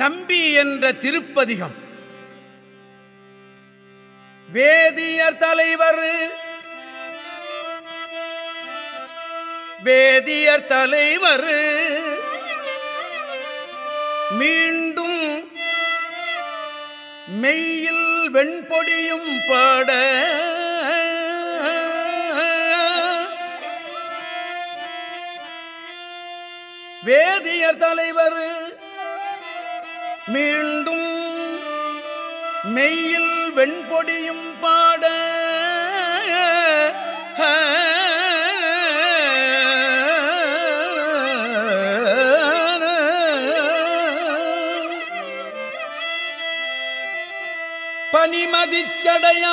நம்பி என்ற திருப்பதிகம். வேதியர் தலைவர். வேதியர் தலைவர். மீண்டும் மெய்யில் வெண்பொடியும் பாட. வேதியர் தலைவர். மீண்டும் மெய்யில் வெண்பொடியும் பாட பனிமதிச்சடைய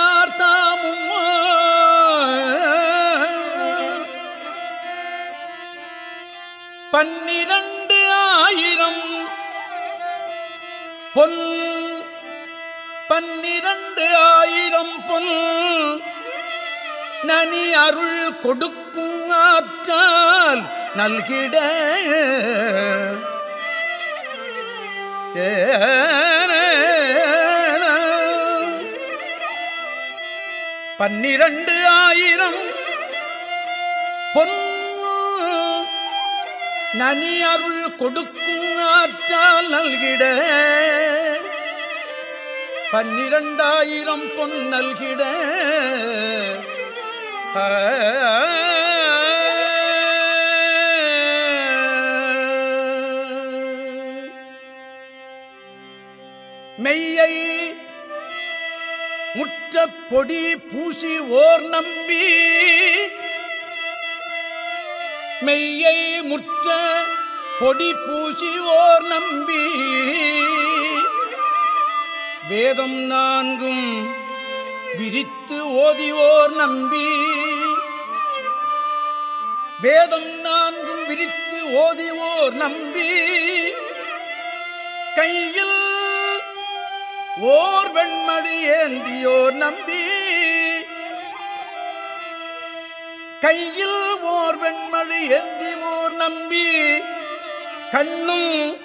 பொன் பன்னிரண்டு ஆயிரம் பொன். நனி அருள் கொடுக்கும் ஆற்றால் நல்கிட. பன்னிரண்டு ஆயிரம் பொன். நனி அருள் கொடுக்கும் ஆற்றால் நல்கிட. பன்னிரண்டாயிரம் பொன் நல்கிட. மெய்யை முற்ற பொடி பூசி ஓர் நம்பி. மெய்யை முற்ற பொடி பூசி ஓர் நம்பி. வேதம் நான்கும் விரித்து ஓதியோர் நம்பி. வேதம் நான்கும் விரித்து ஓதிவோர் நம்பி. கையில் ஓர் வெண்மடி ஏந்தியோர் நம்பி. கையில் ஓர் வெண்மழி ஏந்திவோர் நம்பி கண்ணும்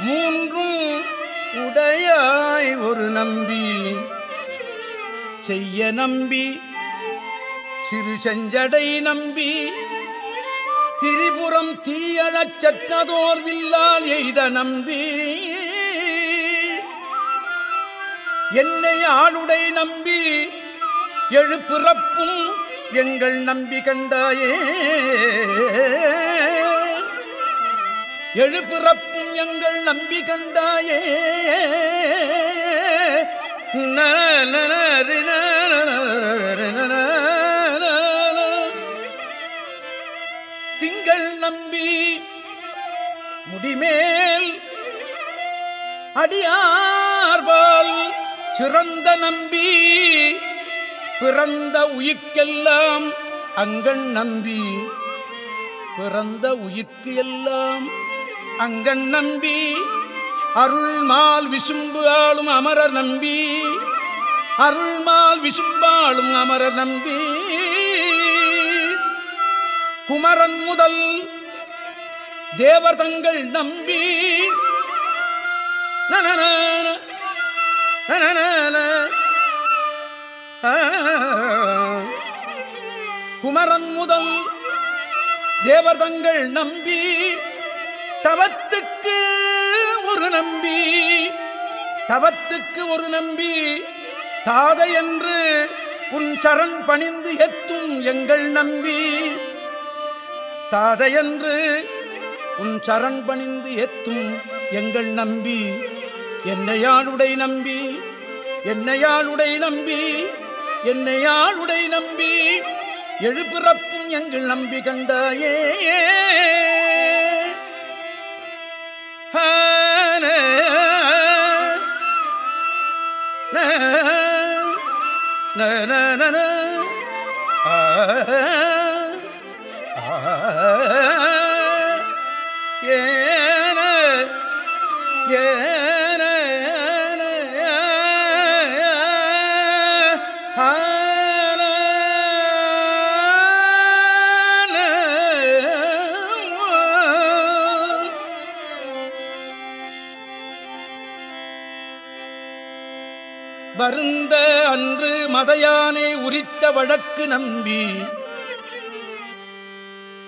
மூன்றும் உடையாய் ஒரு நம்பி. செய்ய நம்பி சிறு செஞ்சடை நம்பி திரிபுரம் தீயழச் சற்றதோர் வில்லால் எய்த நம்பி. என்னை ஆளுடை நம்பி எழுப்பிறப்பும் எங்கள் நம்பி கண்டாயே எழுப்பிறப்பும் எங்கள் நம்பி கண்டாயே திங்கள் நம்பி முடிமேல் அடியார்பால் சிறந்த நம்பி பிறந்த உயிர்க்கெல்லாம் அங்கண் நம்பி பிறந்த உயிர்க்கு எல்லாம் அங்கண் நம்பி அருள்மால் விசும்பு ஆளும் அமரர் நம்பி அருள்மால் விசும்பாளும் அமரர் நம்பி குமரன் முதல் தேவதங்கள் நம்பி நன நனன குமரன் முதல் தேவதங்கள் நம்பி தவத்துக்கு ஒரு நம்பி தவத்துக்கு ஒரு நம்பி தாதை என்று உன் சரண் பணிந்து எத்தும் எங்கள் நம்பி. தாதை என்று உன் சரண் பணிந்து எத்தும் எங்கள் நம்பி. என்னையாளுடை நம்பி என்னையாளுடை நம்பி. என்னையாளுடை நம்பி எழுபிறப்பும் எங்கள் நம்பி கண்டாயே ஏன மதையானை உரித்த வழக்கு நம்பி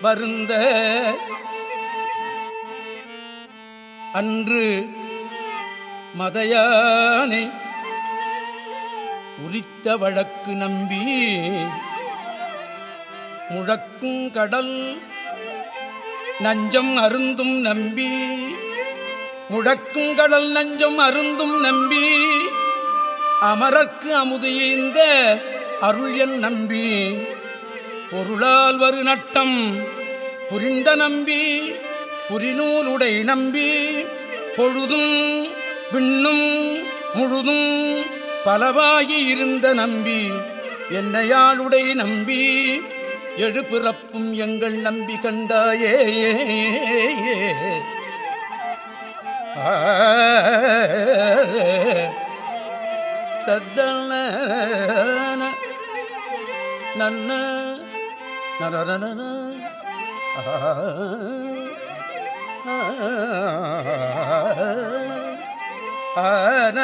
வருந்த அன்று மதையானை உரித்த வழக்கு நம்பி முழக்கும் கடல் நஞ்சம் அருந்தும் நம்பி முழக்கும் கடல் நஞ்சம் அருந்தும் நம்பி அமரர்க்கு அமுதியீந்த அருள் என் நம்பி. பொருளால் வரு நட்டம் புரிந்த நம்பி. புரிநூலுடை நம்பி. பொழுதும் விண்ணும் முழுதும் பலவாகி இருந்த நம்பி. என்னையாளுடை நம்பி. எழுபிறப்பும் எங்கள் நம்பி கண்டாயே. ஆ. தத்தல்ல நன்ன நரநன ஆன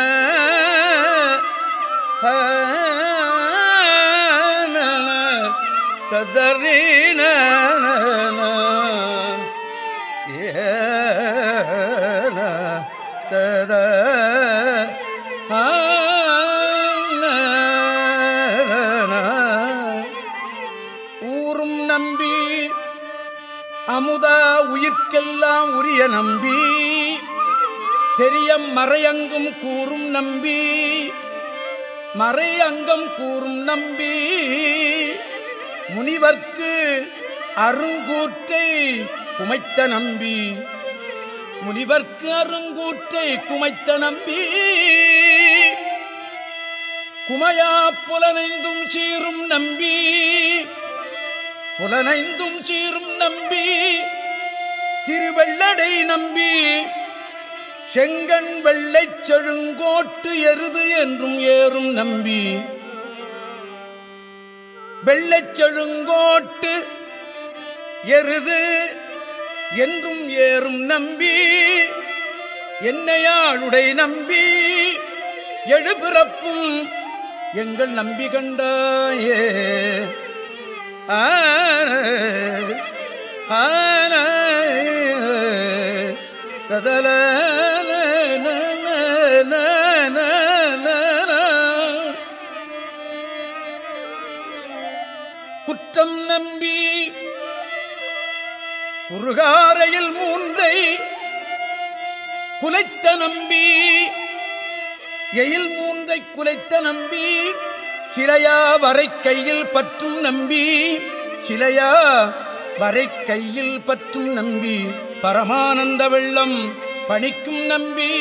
ததறின உயிர்க்கெல்லாம் நம்பி. தெரியம் மறையங்கும் கூறும் நம்பி. மறை அங்கம் கூறும் நம்பி. முனிவர்க்கு அருங்கூற்றை குமைத்த நம்பி. முனிவர்க்கு அருங்கூற்றை குமைத்த நம்பி. குமையா புலனைந்தும் சீரும் நம்பி. புலனைந்தும் சீரும் நம்பி. திருவெள்ளடை நம்பி செங்கண் வெள்ளை செழுங்கோட்டு எருது என்றும் ஏறும் நம்பி வெள்ளைச் செழுங்கோட்டு எருது என்றும் ஏறும் நம்பி என்னையாளுடை நம்பி எழுபிறப்பும் எங்கள் நம்பி கண்டாயே ஆன காதல குற்றம் நம்பி குறுகாரையில் மூன்றை குலைத்த நம்பி எயில் மூன்றை குலைத்த நம்பி சிலையா வரை கையில் பற்றும் நம்பி சிலையா வரை கையில் பற்றும் நம்பி பரமானந்த வெள்ளம் பணிக்கும் நம்பி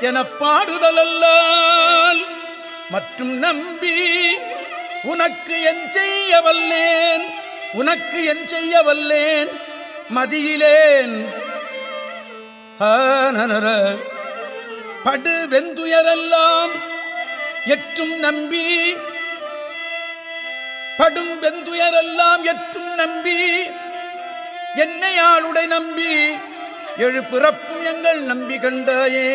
என பாடுதலல்லால் மற்றும் நம்பி உனக்கு என் செய்ய வல்லேன் உனக்கு என் செய்ய வல்லேன் மதியிலேன். படு வெந்துயரெல்லாம் எட்டும் நம்பி. படும் வெந்துயரெல்லாம் எட்டும் நம்பி. என்னை ஆளுடை நம்பி எழு பிறப்பும் எங்கள் நம்பி கண்டாயே.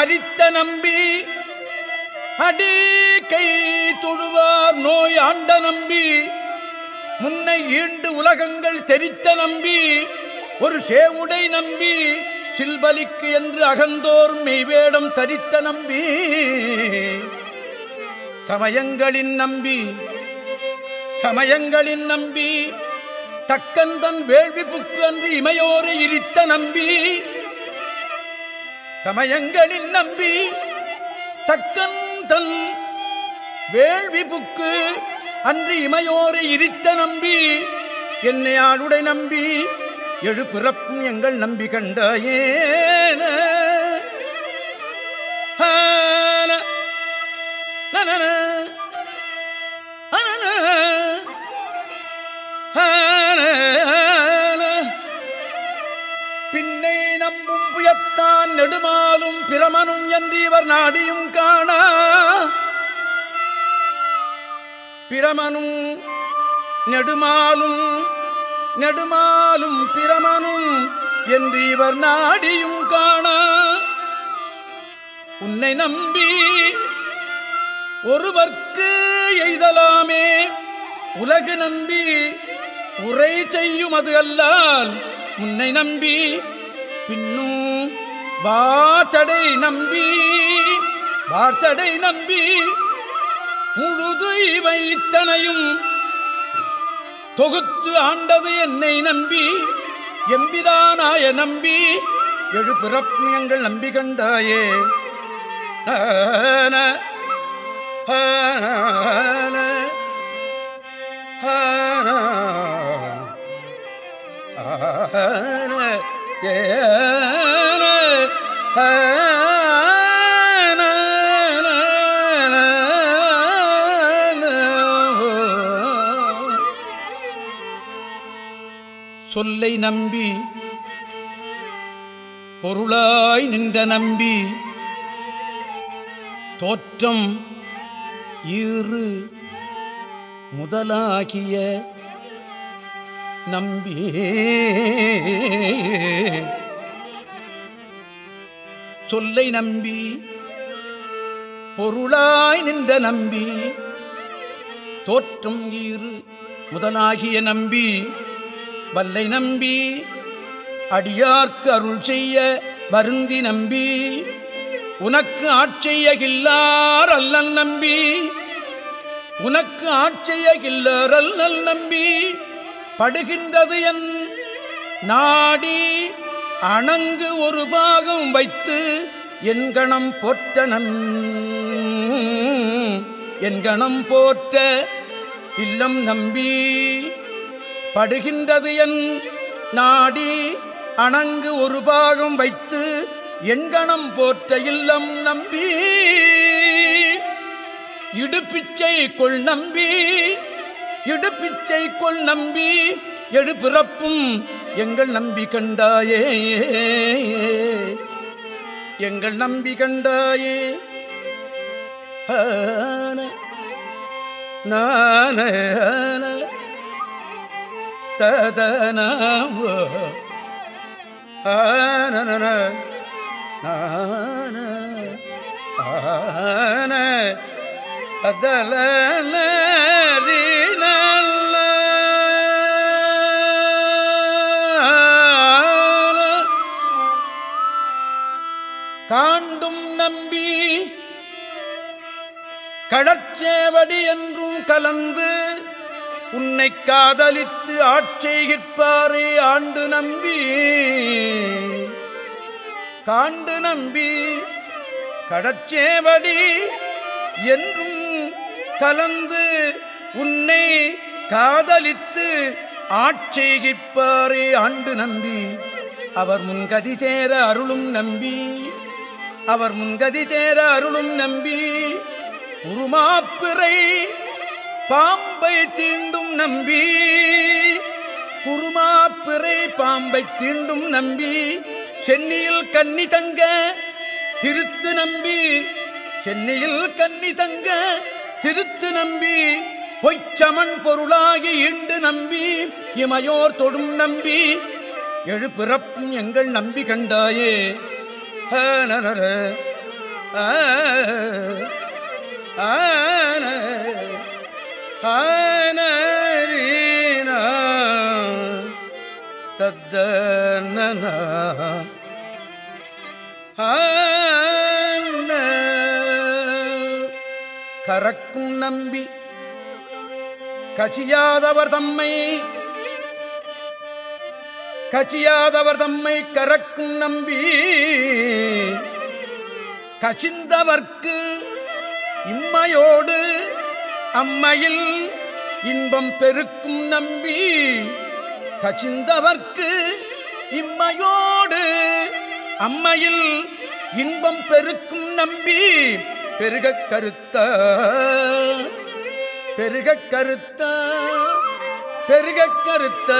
அரித்த நம்பி அடி கை தொழுவார் நோய் ஆண்ட நம்பி. முன்னை ஈண்டு உலகங்கள் தெரித்த நம்பி ஒரு சேவுடை நம்பி. சில்பலிக்கு என்று அகந்தோர் மெய்வேடம் தரித்த நம்பி சமயங்களின் நம்பி சமயங்களின் நம்பி தக்கந்தன் வேள்வி புக்கு அன்று இமையோரை இரித்த நம்பி சமயங்களின் நம்பி தக்கந்தன் வேள்வி புக்கு அன்று இமையோரை இரித்த நம்பி என்னை ஆளுடை நம்பி எழு பிறப்பும் எங்கள் நம்பி கண்டாயேன. பின்னை நம்பும் புயத்தான் நெடுமாலும் பிரமனும் என்று இவர் நாடியும் காணா. பிரமனும் நெடுமாலும் நெடுமாலும் பிரமனும் என்று இவர் நாடியும் காண. உன்னை நம்பி ஒருவர்க்கு எய்தலாமே. உலகு நம்பி உரை செய்யும் அது அல்லால் உன்னை நம்பி. பின்னும் வாசடை நம்பி வாசடை நம்பி. முழுது இவை இத்தனையும் தொகுத்து ஆண்டது என்னை நம்பி எம்பிதானாய நம்பி எழு பிறப்பு எங்கள் நம்பி கண்டாயே. ஆன, சொல்லை நம்பி பொருளாய் நின்ற நம்பி தோற்றம் ஈறு முதலாகிய நம்பி. சொல்லை நம்பி பொருளாய் நின்ற நம்பி தோற்றம் ஈறு முதலாகிய நம்பி வல்லை நம்பி அடியார்க்கு அருள் செய்ய வருந்தி நம்பி உனக்கு ஆட்செய்யகில்லார் அல்லல் நம்பி உனக்கு ஆட்செய்யகில்லார் அல்லல் நம்பி படுகின்றது என் நாடி அணங்கு ஒரு பாகம் வைத்து என் கணம் போற்ற என் கணம் போற்ற இல்லம் நம்பி. படுகின்றது என் நாடி. அணங்கு ஒரு பாகம் வைத்து எண்கணம் போற்ற இல்லம் நம்பி. இடுப்பிச்சை கொள் நம்பி. இடுப்பிச்சை கொள் நம்பி. எழுபிறப்பும் எங்கள் நம்பி கண்டாயே. எங்கள் நம்பி கண்டாயே. நான ததனமோ ஆனன ஆன ததலன காண்டும் நம்பி கடற்சேவடி என்றும் கலந்து உன்னை காதலித்து ஆட்சேகிற்பாரே ஆண்டு நம்பி. காண்டு நம்பி கடச்சேவடி என்றும் கலந்து உன்னை காதலித்து ஆட்சேகிப்பாரே ஆண்டு நம்பி. அவர் முன்கதி சேர அருளும் நம்பி. அவர் முன்கதி சேர அருளும் நம்பி. உருமாப்பிறை பாம்பை தீண்டும் நம்பி குருமாப்பிறை பாம்பை தீண்டும் நம்பி சென்னையில் கன்னி தங்க திருத்து நம்பி சென்னையில் கன்னி தங்க திருத்து நம்பி பொய்ச்சமன் பொருளாகி இண்டு நம்பி இமையோர் தொடும் நம்பி எழு பிறப்பும் எங்கள் நம்பி கண்டாயே. ஆ. நம்பி கசியாதவர் தம்மை கசியாதவர் தம்மை கறக்கும் நம்பி கசிந்தவர்க்கு இம்மையோடு அம்மையில் இன்பம் பெருக்கும் நம்பி கசிந்தவர்க்கு இம்மையோடு அம்மையில் இன்பம் பெருக்கும் நம்பி பெருகக் கருத்த பெருக கருத்த பெருக கருத்த